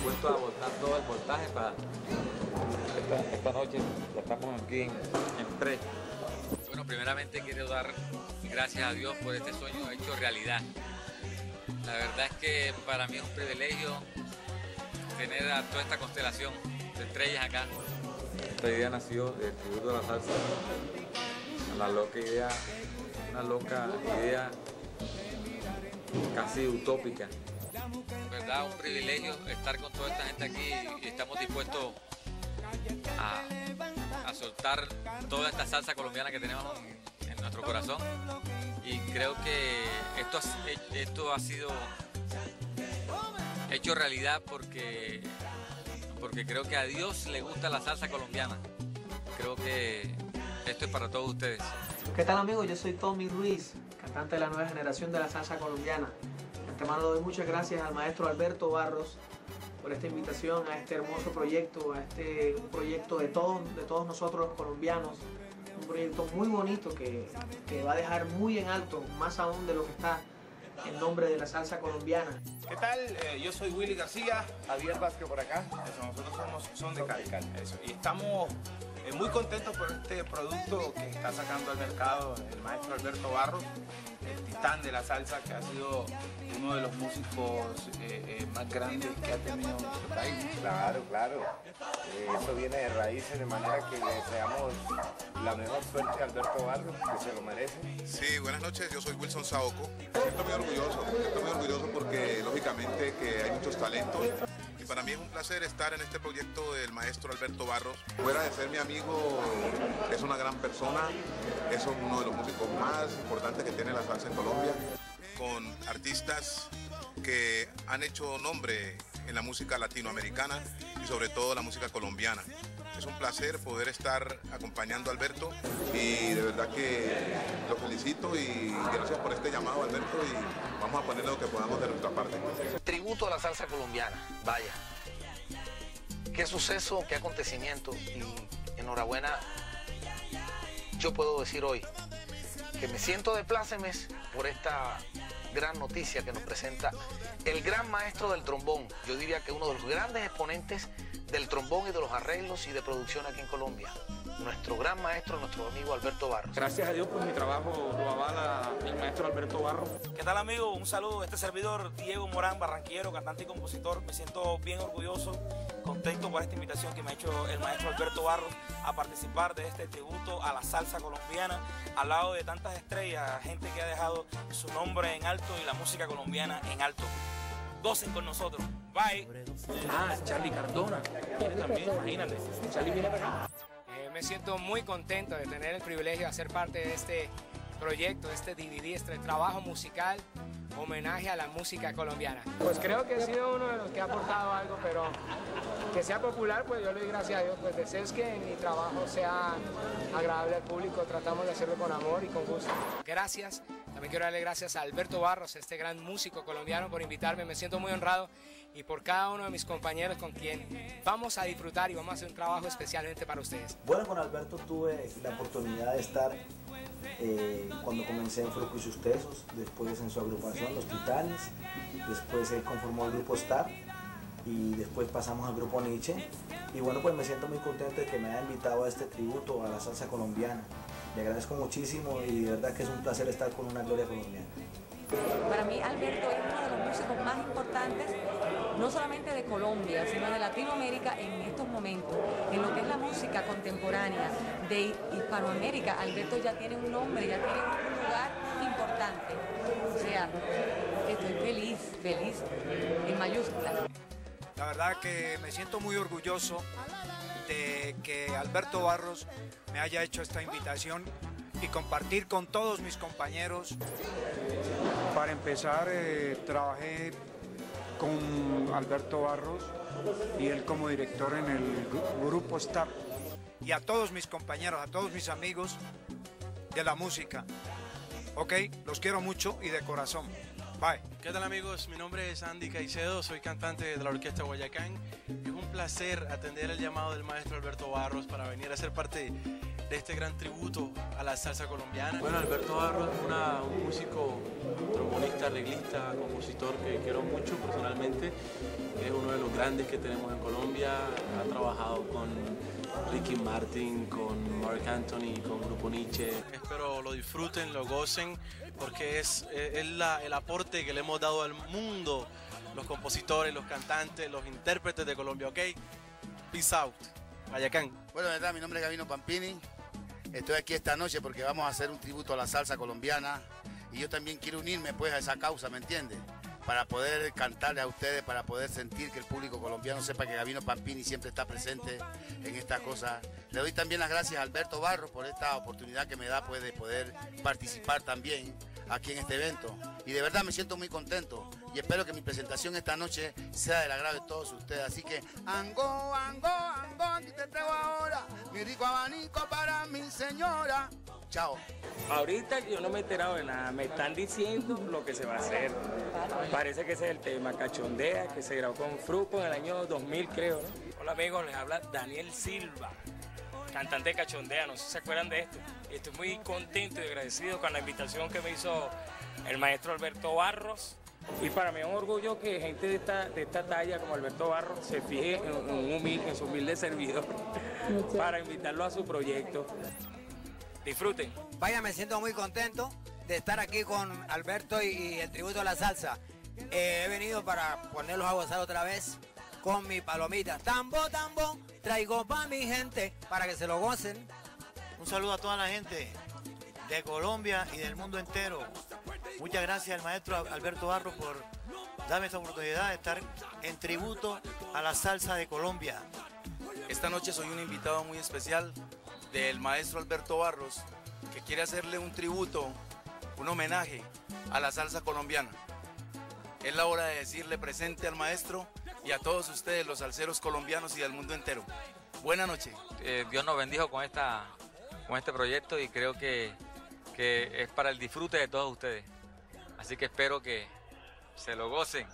dispuesto a botar todo el voltaje para esta, esta noche. Ya estamos aquí en, en tres. Bueno, primeramente quiero dar gracias a Dios por este sueño hecho realidad. La verdad es que para mí es un privilegio tener a toda esta constelación de estrellas acá. Esta idea nació del tributo a la salsa, la loca idea, una loca idea casi utópica. ¿Verdad? Un privilegio estar con toda esta gente aquí y estamos dispuestos a, a soltar toda esta salsa colombiana que tenemos en nuestro corazón. Y creo que esto ha, esto ha sido hecho realidad porque, porque creo que a Dios le gusta la salsa colombiana. Creo que esto es para todos ustedes. ¿Qué tal amigos? Yo soy Tommy Ruiz, cantante de la nueva generación de la salsa colombiana. De antemano doy muchas gracias al maestro Alberto Barros por esta invitación a este hermoso proyecto, a este proyecto de todos, de todos nosotros los colombianos. Un proyecto muy bonito que, que va a dejar muy en alto, más aún de lo que está en nombre de la salsa colombiana. ¿Qué tal? Eh, yo soy Willy García. Javier Vázquez por acá. Eso, nosotros somos Son de Cali. Eso. Y estamos eh, muy contentos por este producto que está sacando al mercado el maestro Alberto Barros, el titán de la salsa, que ha sido uno de los músicos eh, eh, más grandes que ha tenido nuestro país. Claro, claro. Eh, eso viene de raíces, de manera que le deseamos la mejor suerte a Alberto Barros, que se lo merece. Sí, buenas noches, yo soy Wilson Saoco. Siento muy orgulloso, siento muy orgulloso porque lógicamente que hay muchos talentos. Para mí es un placer estar en este proyecto del maestro Alberto Barros. Fuera de ser mi amigo, es una gran persona, es uno de los músicos más importantes que tiene la salsa en Colombia, con artistas que han hecho nombre en la música latinoamericana y sobre todo la música colombiana. Es un placer poder estar acompañando a Alberto y de verdad que lo felicito y gracias por este llamado Alberto y vamos a poner lo que podamos de nuestra parte. Tributo a la salsa colombiana, vaya. Qué suceso, qué acontecimiento y enhorabuena. Yo puedo decir hoy que me siento de plácemes por esta gran noticia que nos presenta el gran maestro del trombón. Yo diría que uno de los grandes exponentes del trombón y de los arreglos y de producción aquí en Colombia. Nuestro gran maestro, nuestro amigo Alberto Barros. Gracias a Dios por mi trabajo lo avala el maestro Alberto Barros. ¿Qué tal amigo? Un saludo. Este servidor Diego Morán, barranquillero, cantante y compositor. Me siento bien orgulloso, contento por esta invitación que me ha hecho el maestro Alberto Barros a participar de este tributo a la salsa colombiana, al lado de tantas estrellas, gente que ha dejado su nombre en alto y la música colombiana en alto. Gocen con nosotros. Bye. Ah, Charlie Cardona. También, imagínate. Charlie viene para acá. Eh, me siento muy contento de tener el privilegio de ser parte de este proyecto, este DVD, este trabajo musical, homenaje a la música colombiana. Pues creo que he sido uno de los que ha aportado algo, pero que sea popular, pues yo le doy gracias a Dios. Pues deseo es que mi trabajo sea agradable al público, tratamos de hacerlo con amor y con gusto. Gracias. También quiero darle gracias a Alberto Barros, este gran músico colombiano, por invitarme. Me siento muy honrado y por cada uno de mis compañeros con quien vamos a disfrutar y vamos a hacer un trabajo especialmente para ustedes. Bueno, con Alberto tuve la oportunidad de estar eh, cuando comencé en Fruco y sus Tesos, después en su agrupación Los Titanes, después él conformó el grupo Star y después pasamos al grupo Nietzsche. Y bueno, pues me siento muy contento de que me haya invitado a este tributo a la salsa colombiana. Le agradezco muchísimo y de verdad que es un placer estar con una gloria colombiana. Para mí Alberto es uno de los músicos más importantes, no solamente de Colombia, sino de Latinoamérica en estos momentos. En lo que es la música contemporánea de Hispanoamérica, Alberto ya tiene un nombre, ya tiene un lugar importante. O sea, estoy feliz, feliz, en mayúsculas. La verdad que me siento muy orgulloso de que Alberto Barros me haya hecho esta invitación y compartir con todos mis compañeros. Para empezar, eh, trabajé con Alberto Barros y él como director en el gru- grupo Star. Y a todos mis compañeros, a todos mis amigos de la música. Ok, los quiero mucho y de corazón. Bye. ¿Qué tal amigos? Mi nombre es Andy Caicedo, soy cantante de la Orquesta Guayacán. Es un placer atender el llamado del maestro Alberto Barros para venir a ser parte de este gran tributo a la salsa colombiana. Bueno, Alberto Barro es una- un músico, trombonista, arreglista, compositor que quiero mucho personalmente. Es uno de los grandes que tenemos en Colombia. Ha trabajado con Ricky Martin, con Mark Anthony, con Grupo Nietzsche. Espero lo disfruten, lo gocen, porque es, es- la- el aporte que le hemos dado al mundo, los compositores, los cantantes, los intérpretes de Colombia, ¿ok? Peace out. Mayacán. Bueno, de verdad, mi nombre es Gavino Pampini. Estoy aquí esta noche porque vamos a hacer un tributo a la salsa colombiana y yo también quiero unirme pues a esa causa, ¿me entiendes? Para poder cantarle a ustedes, para poder sentir que el público colombiano sepa que Gavino Pampini siempre está presente en estas cosas. Le doy también las gracias a Alberto Barros por esta oportunidad que me da pues de poder participar también aquí en este evento. Y de verdad me siento muy contento y espero que mi presentación esta noche sea del agrado de todos ustedes. Así que, ango, ango, ango, aquí te traigo ahora mi rico abanico para mi señora. Chao. Ahorita yo no me he enterado de nada, me están diciendo lo que se va a hacer. Parece que ese es el tema, Cachondea, que se grabó con Fruco en el año 2000 creo. ¿no? Hola amigos, les habla Daniel Silva, cantante de Cachondea, no sé si se acuerdan de esto. Estoy muy contento y agradecido con la invitación que me hizo el maestro Alberto Barros. Y para mí es un orgullo que gente de esta, de esta talla como Alberto Barros se fije en, un humil- en su humilde servidor para invitarlo a su proyecto. Disfruten. Vaya, me siento muy contento de estar aquí con Alberto y, y el tributo a la salsa. Eh, he venido para ponerlos a gozar otra vez con mi palomita. Tambo, tambo, traigo pa' mi gente para que se lo gocen. Un saludo a toda la gente de Colombia y del mundo entero. Muchas gracias al maestro Alberto Barro por darme esta oportunidad de estar en tributo a la salsa de Colombia. Esta noche soy un invitado muy especial del maestro Alberto Barros, que quiere hacerle un tributo, un homenaje a la salsa colombiana. Es la hora de decirle presente al maestro y a todos ustedes, los salseros colombianos y del mundo entero. Buena noche. Eh, Dios nos bendijo con, esta, con este proyecto y creo que, que es para el disfrute de todos ustedes. Así que espero que se lo gocen.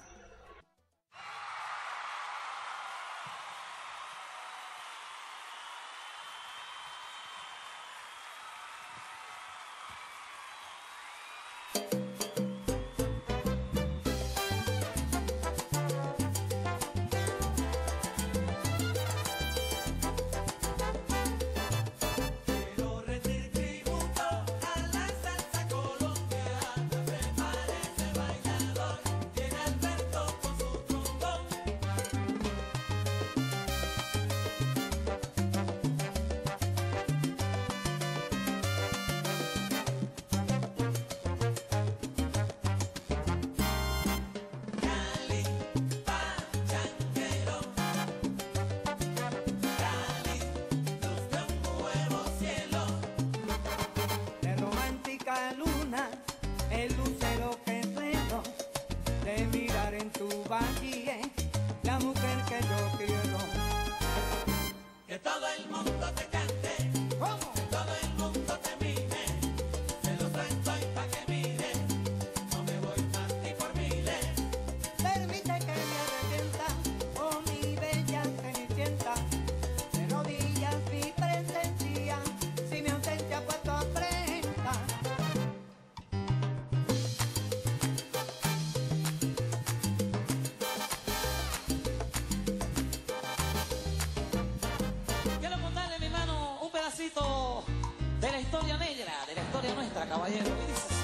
Caballero.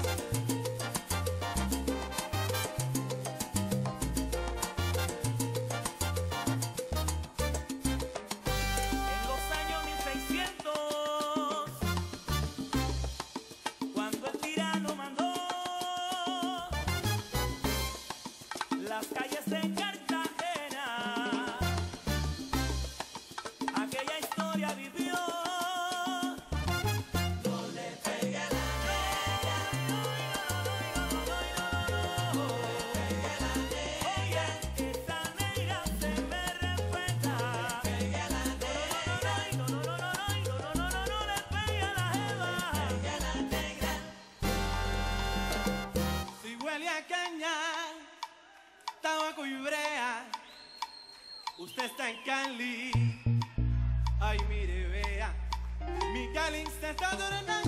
Está en Cali. Ay, mire, vea, Miguelín se está adornando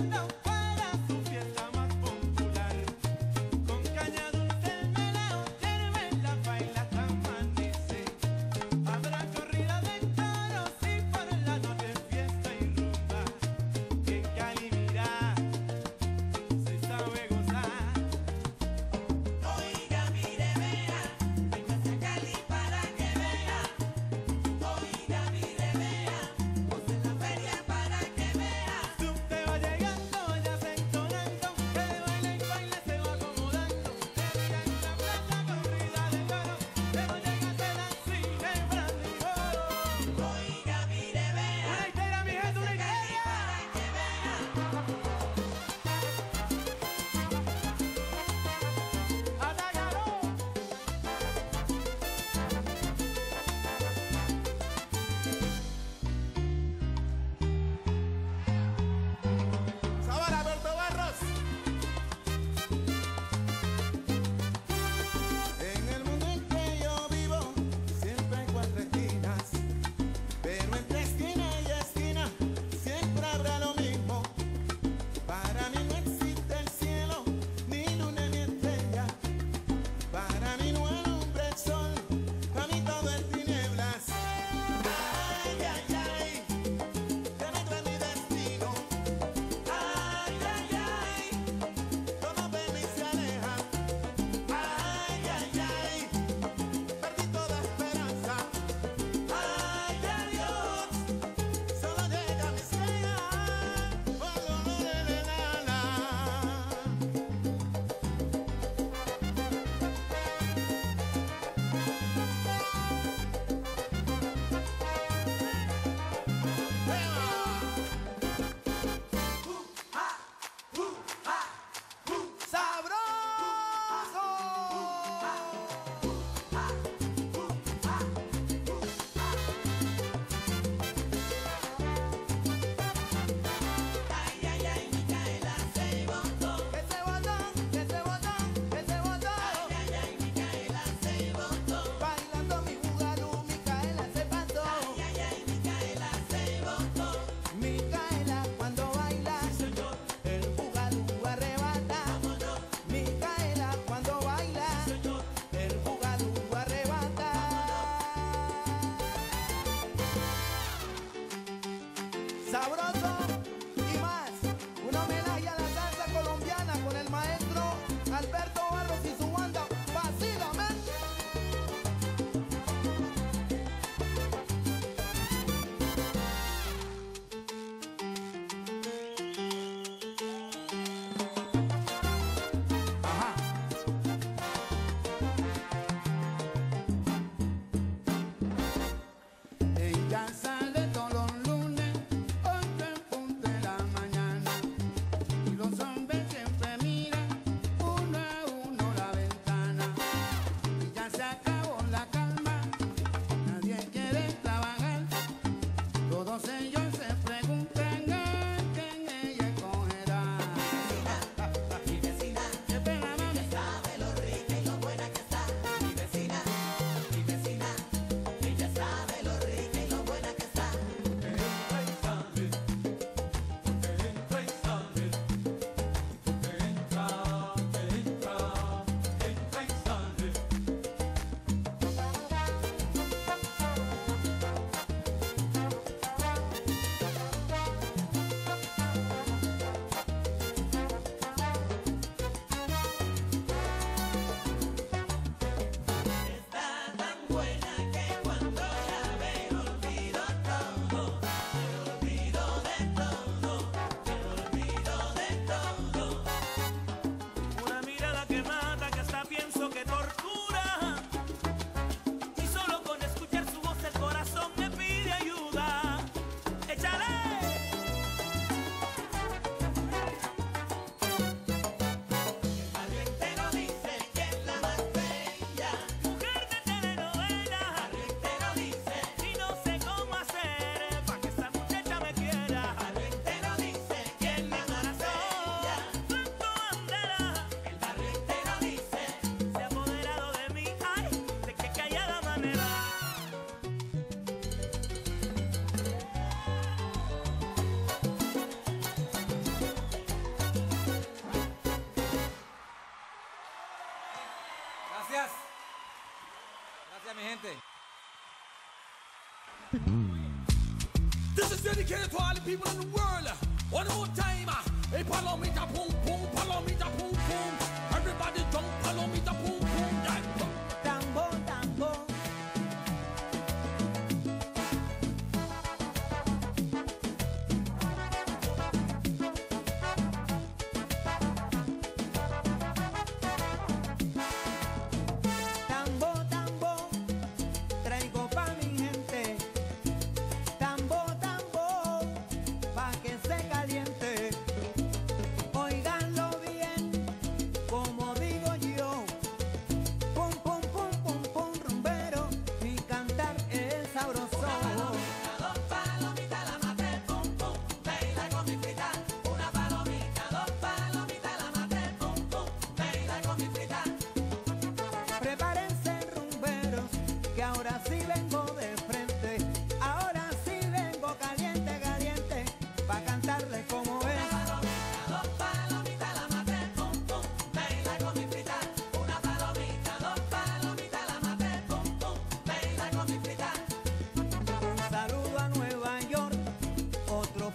This is dedicated to all the people in the world. One more time. Ah. Hey, palomita, boom, boom, palomita, boom, boom. Everybody jump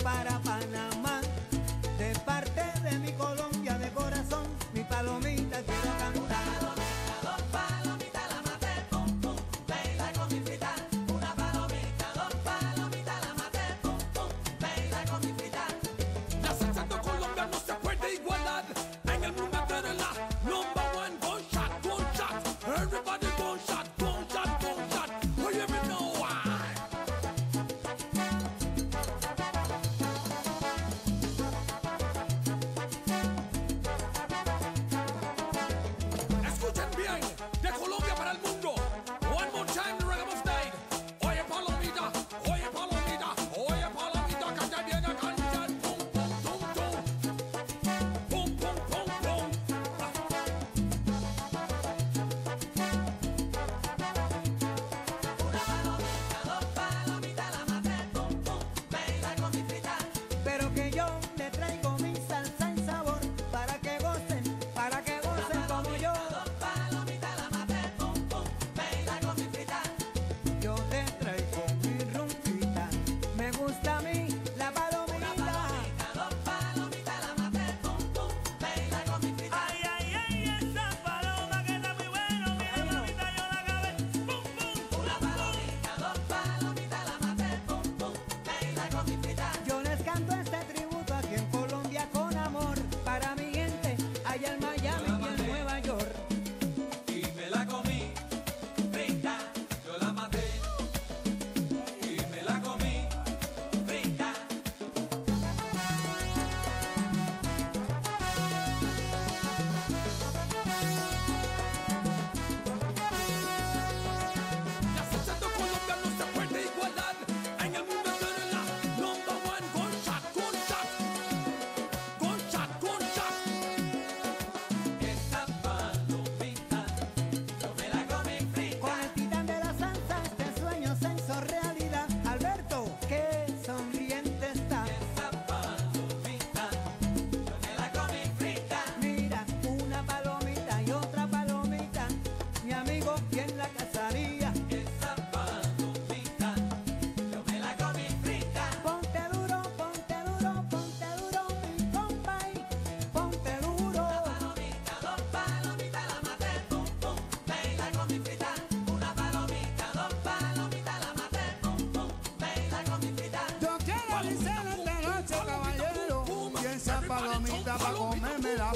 Para paravana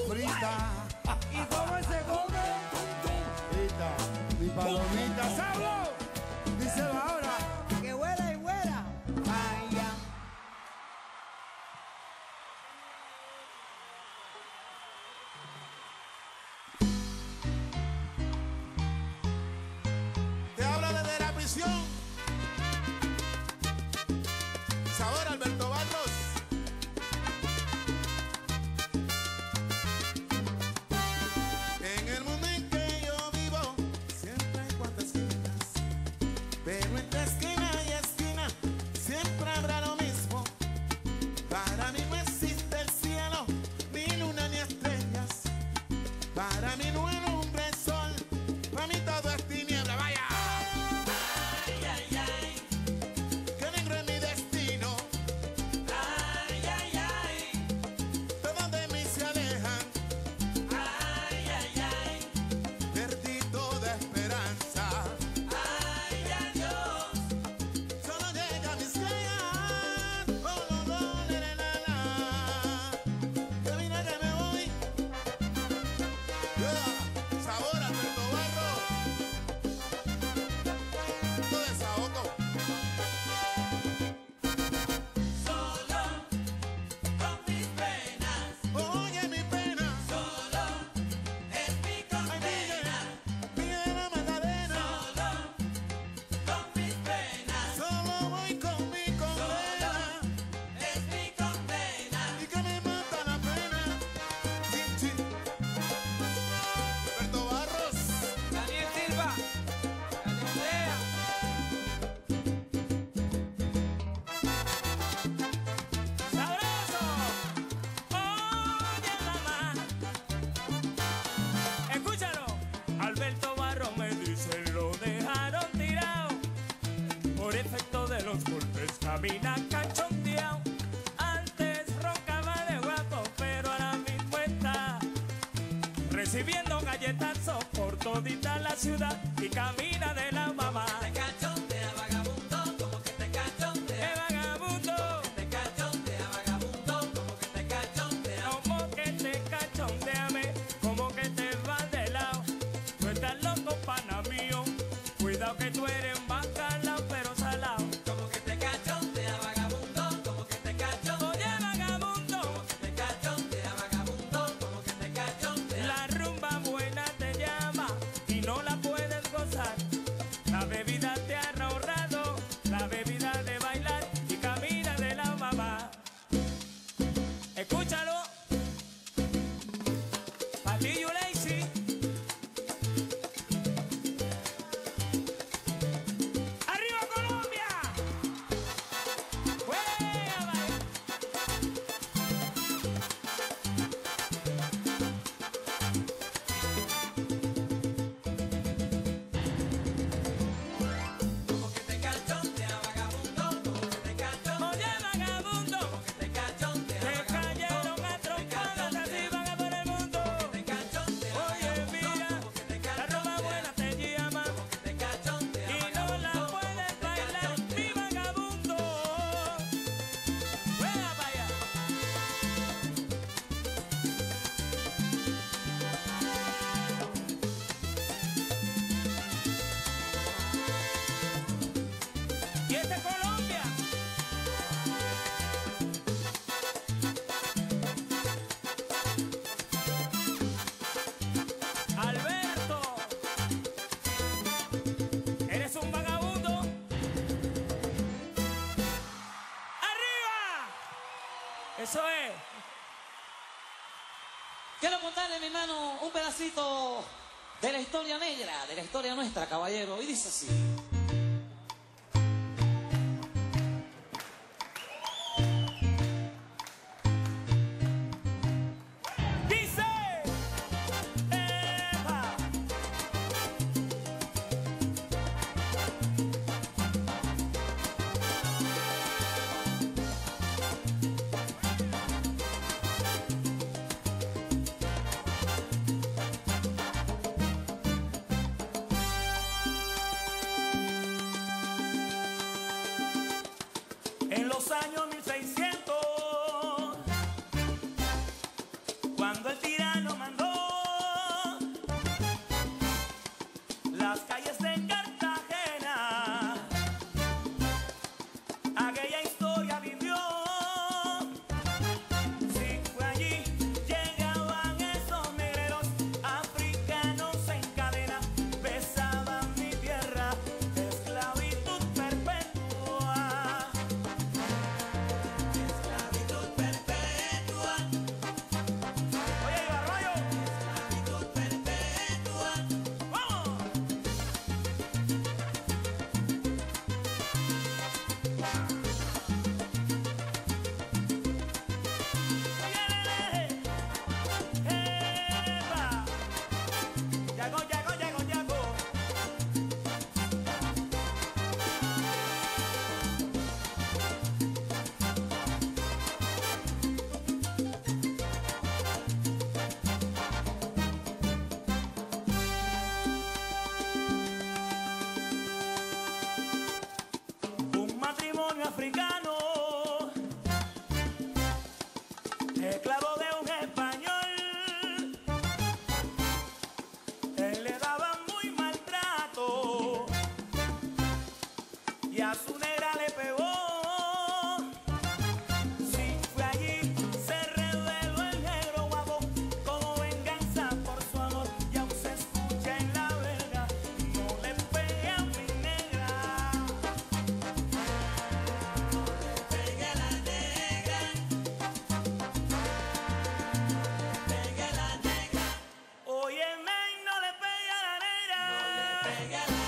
E como sobre ese golpe, eita, mi palomita. Mina Cacho. de mi mano un pedacito de la historia negra, de la historia nuestra, caballero, y dice así. yeah, yeah.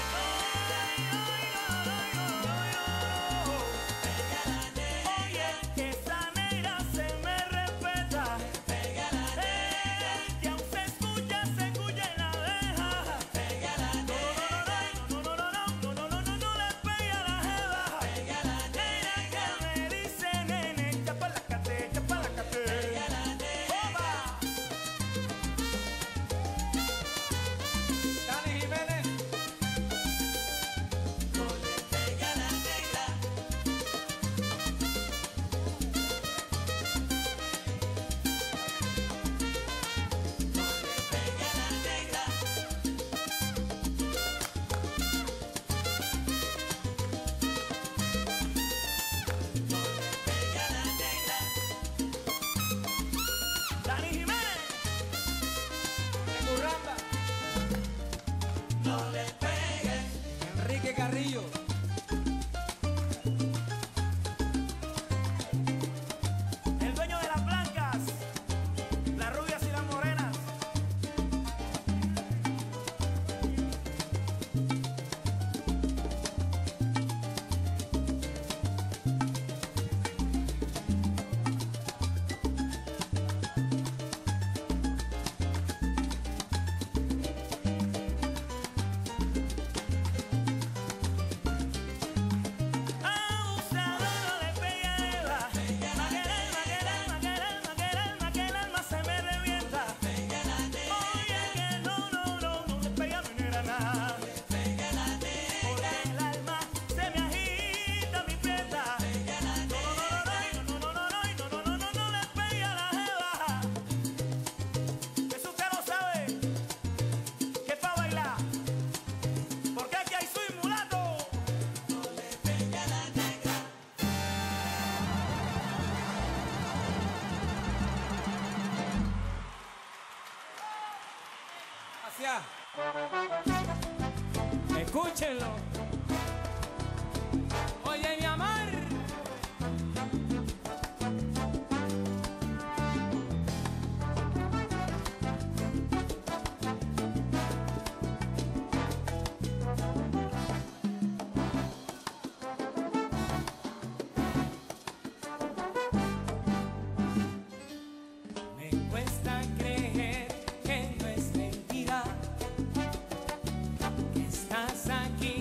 Estás aquí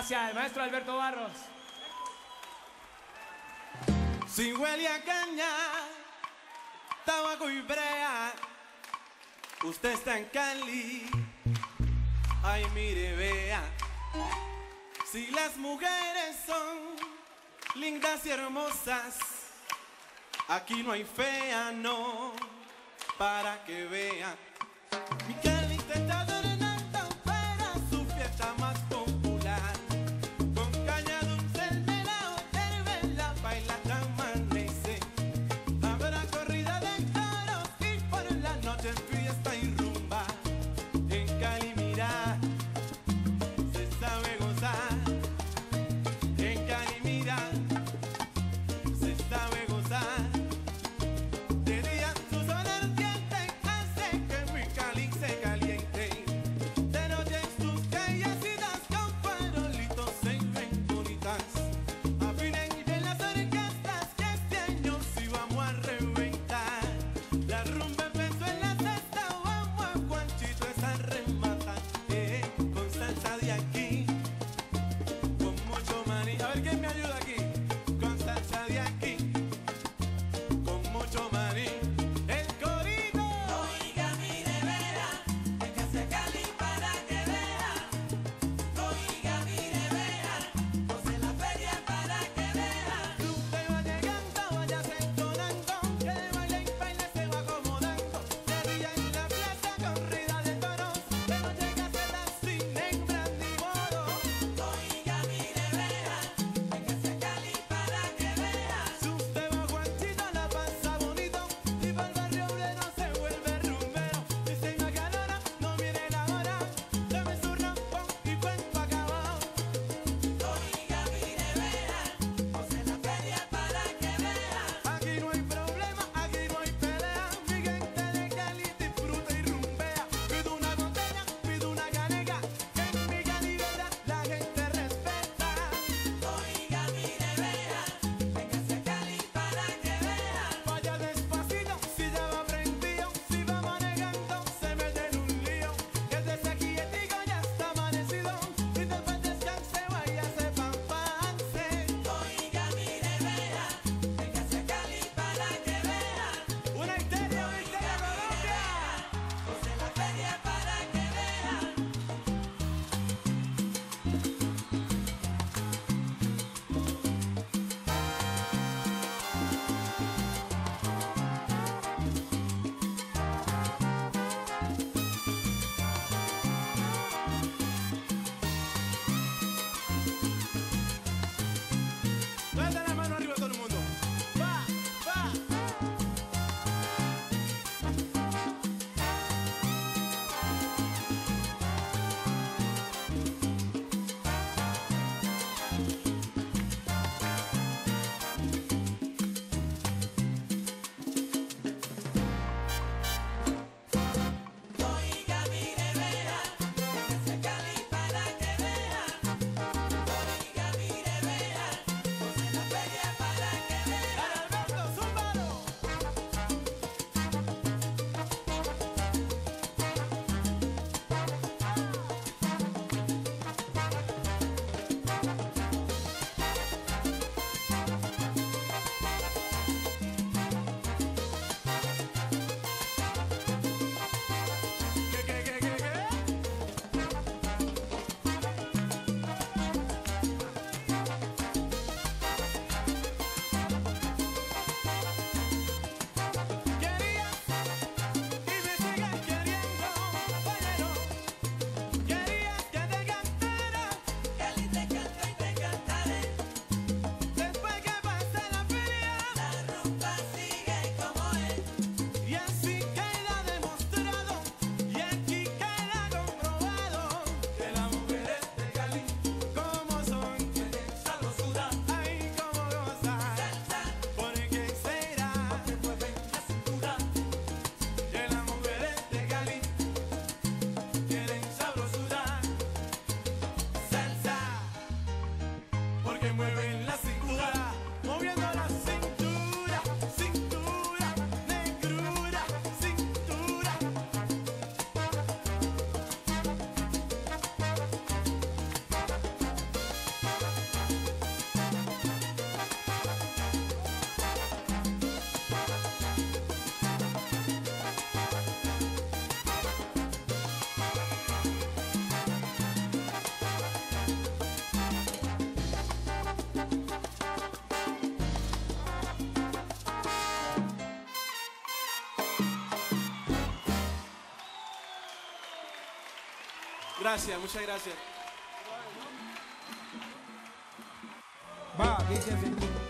Gracias, el maestro Alberto Barros. Si huele a caña, tabaco y brea, usted está en Cali. Ay, mire, vea. Si las mujeres son lindas y hermosas, aquí no hay fea, no, para que vea. Gracias, muchas gracias. Va,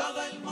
Que todo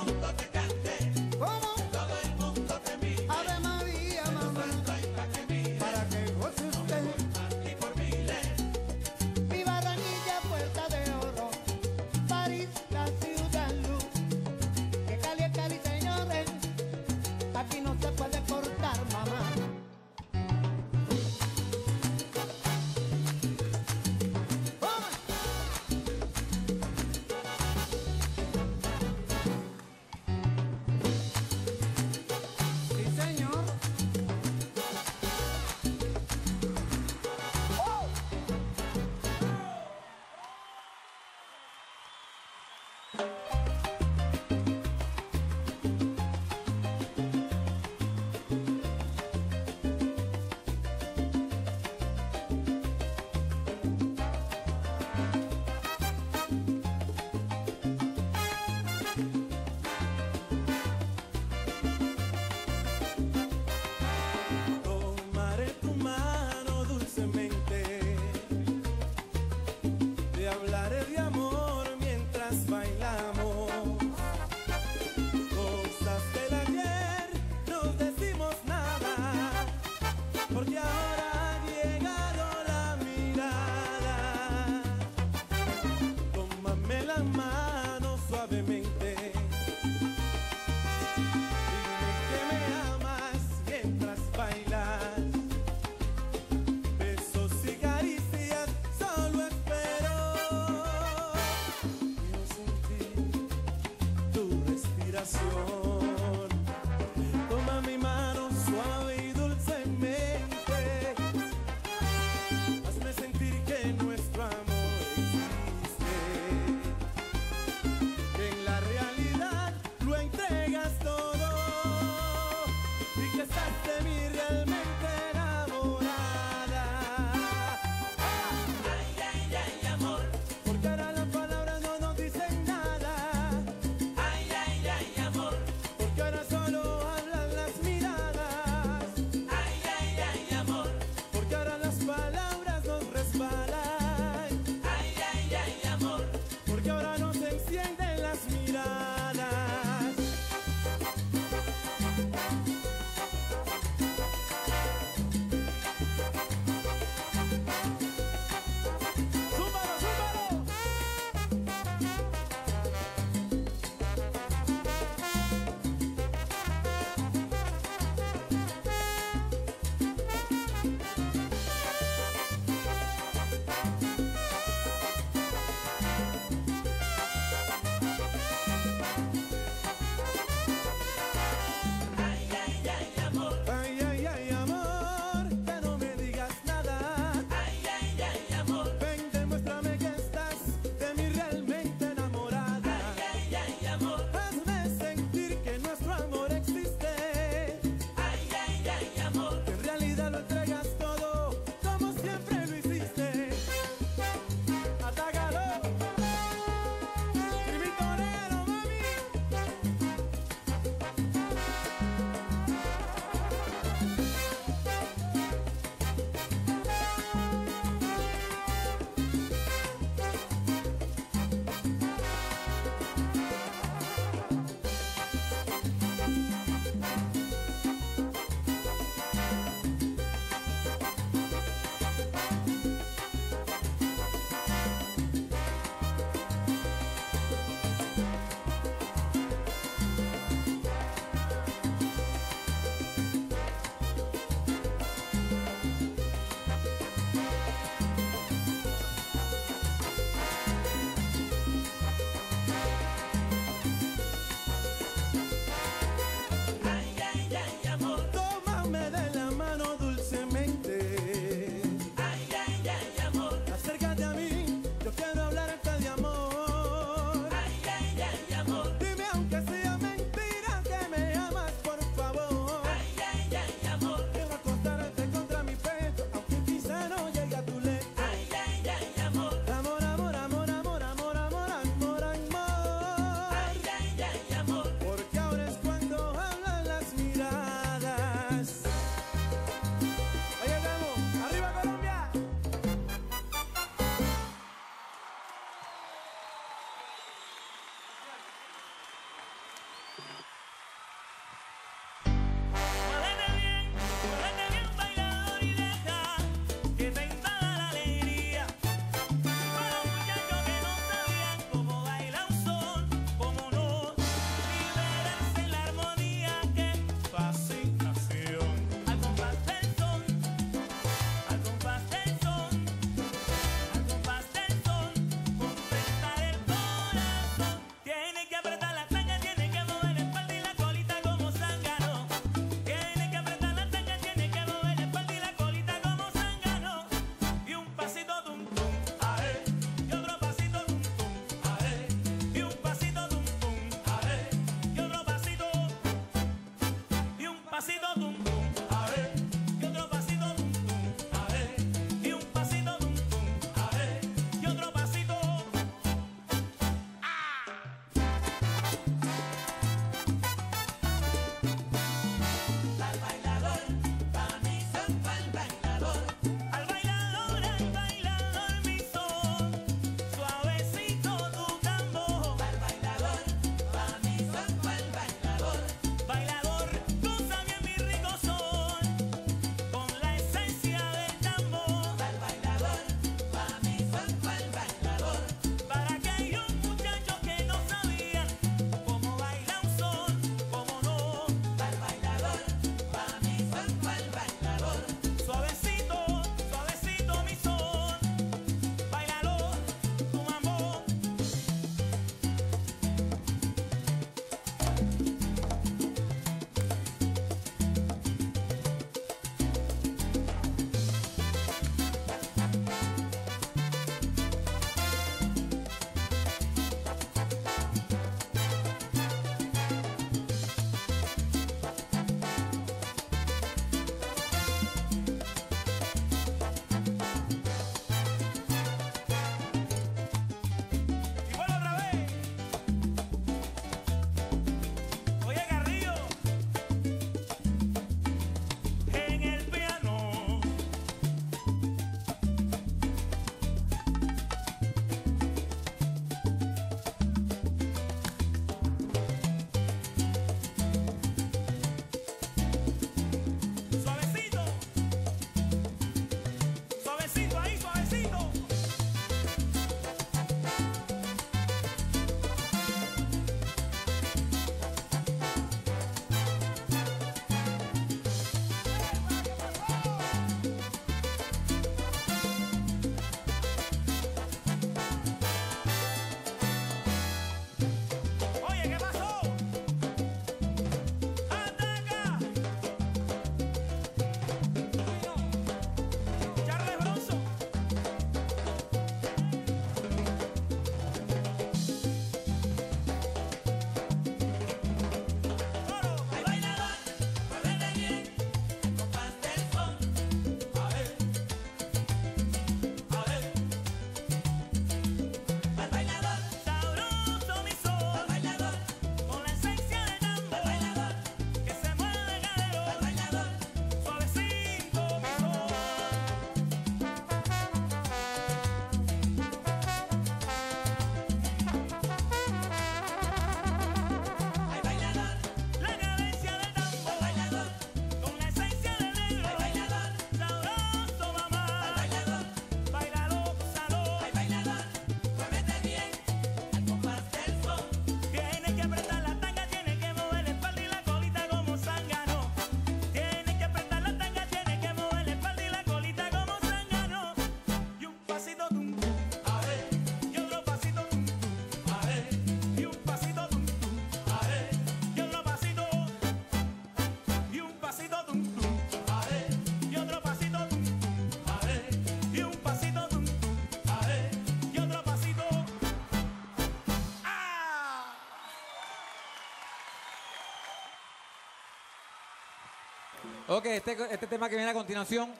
Ok, este, este, tema que viene a continuación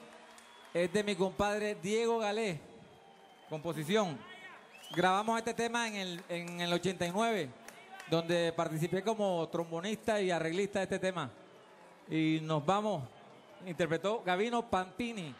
es de mi compadre Diego Galé, composición. Grabamos este tema en el, en el 89, donde participé como trombonista y arreglista de este tema. Y nos vamos, interpretó Gavino Pantini.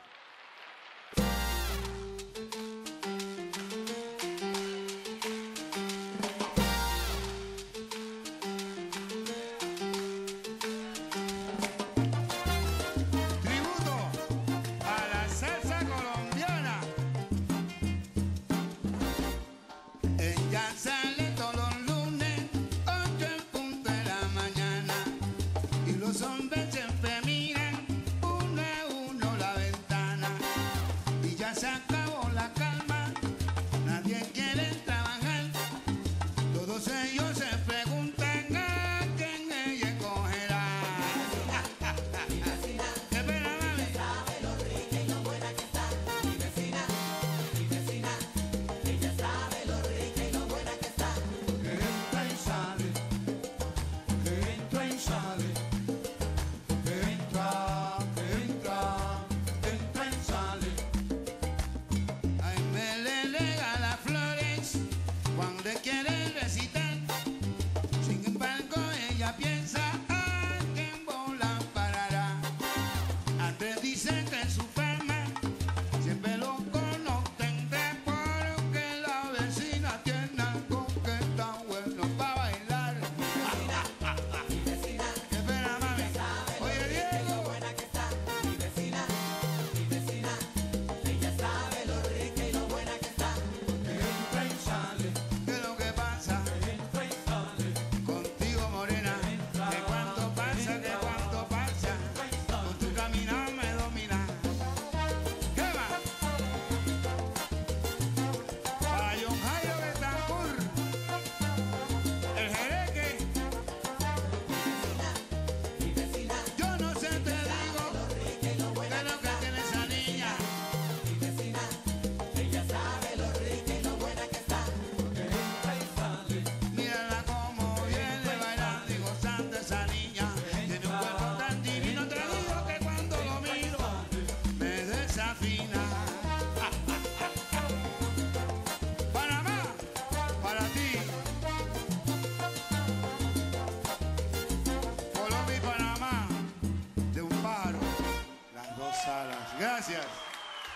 Gracias.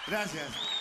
Gracias.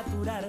saturar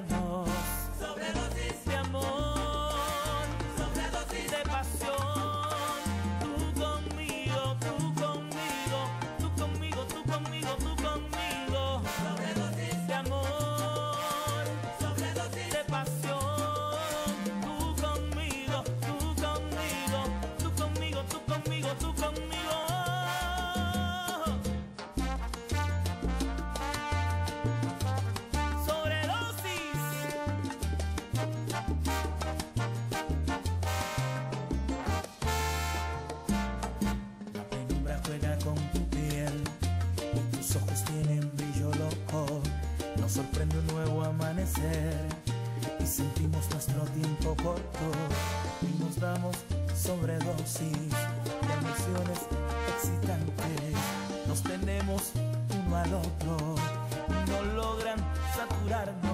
Tus ojos tienen brillo loco, nos sorprende un nuevo amanecer y sentimos nuestro tiempo corto y nos damos sobredosis de emociones excitantes. Nos tenemos uno al otro y no logran saturarnos.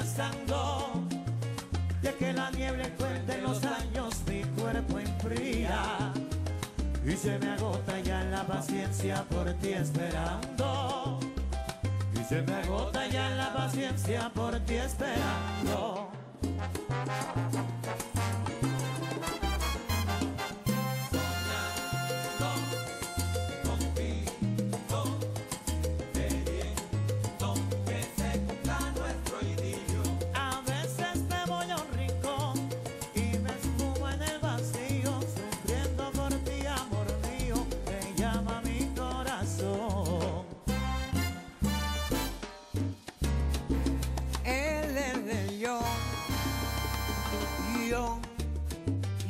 pasando, ya que la niebla encuentre los años mi cuerpo enfría y se me agota ya la paciencia por ti esperar.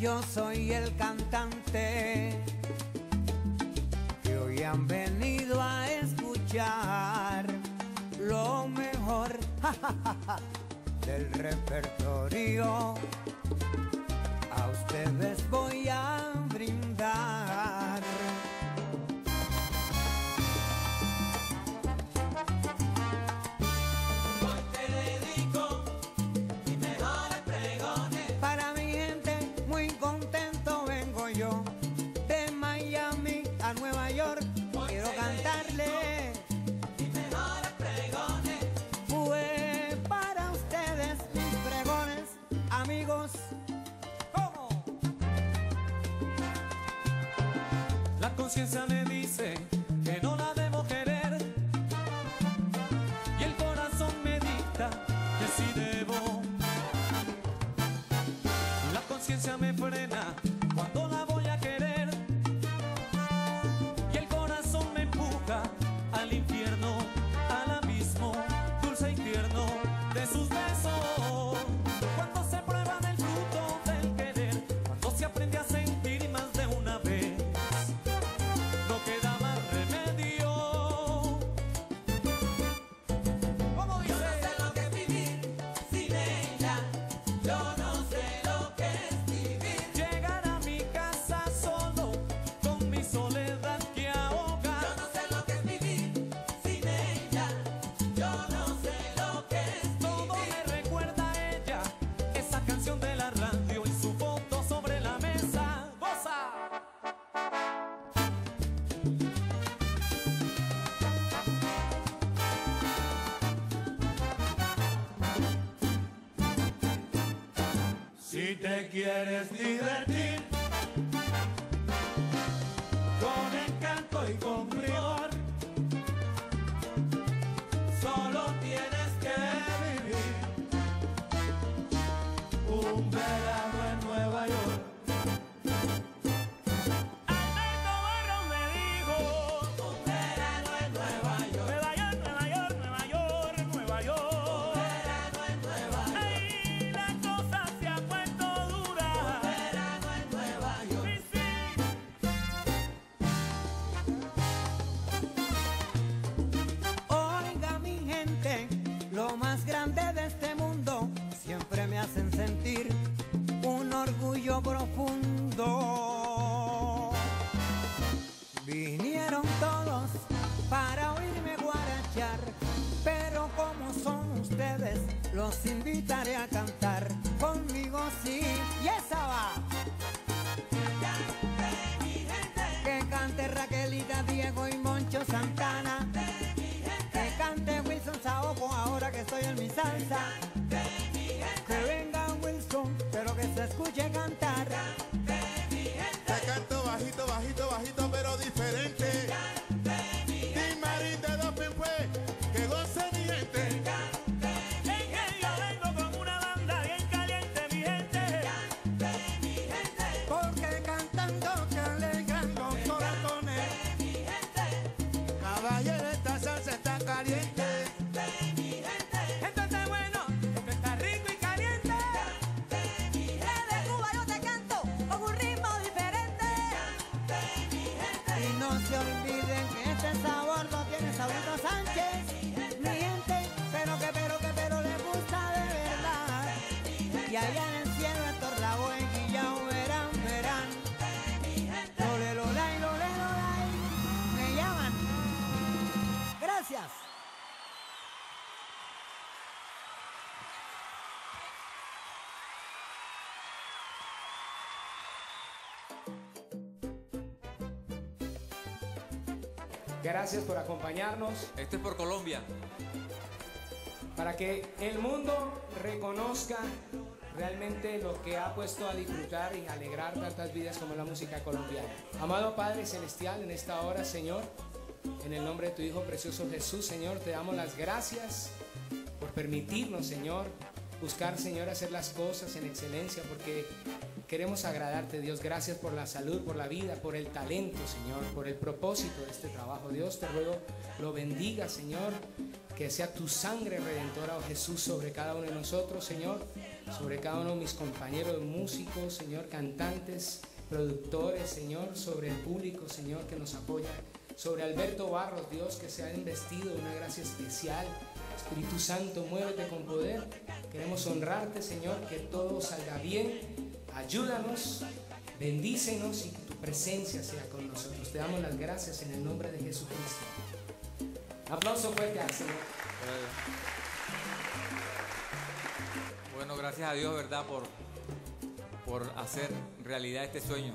yo soy el conciencia de te quieres divertir. 哎呀！Gracias por acompañarnos. Este es por Colombia. Para que el mundo reconozca realmente lo que ha puesto a disfrutar y alegrar tantas vidas como la música colombiana. Amado Padre Celestial, en esta hora, Señor, en el nombre de tu Hijo precioso Jesús, Señor, te damos las gracias por permitirnos, Señor, buscar, Señor, hacer las cosas en excelencia, porque queremos agradarte, Dios. Gracias por la salud, por la vida, por el talento, Señor, por el propósito de este trabajo. Dios, te ruego, lo bendiga, Señor, que sea tu sangre redentora, oh Jesús, sobre cada uno de nosotros, Señor, sobre cada uno de mis compañeros músicos, Señor, cantantes, productores, Señor, sobre el público, Señor, que nos apoya, sobre Alberto Barros, Dios, que se ha investido una gracia especial. Espíritu Santo, muévete con poder. Queremos honrarte, Señor, que todo salga bien. Ayúdanos, bendícenos y tu presencia sea con nosotros. Te damos las gracias en el nombre de Jesucristo. Aplauso fuerte al Señor. Bueno, gracias a Dios, ¿verdad? Por, por hacer realidad este sueño.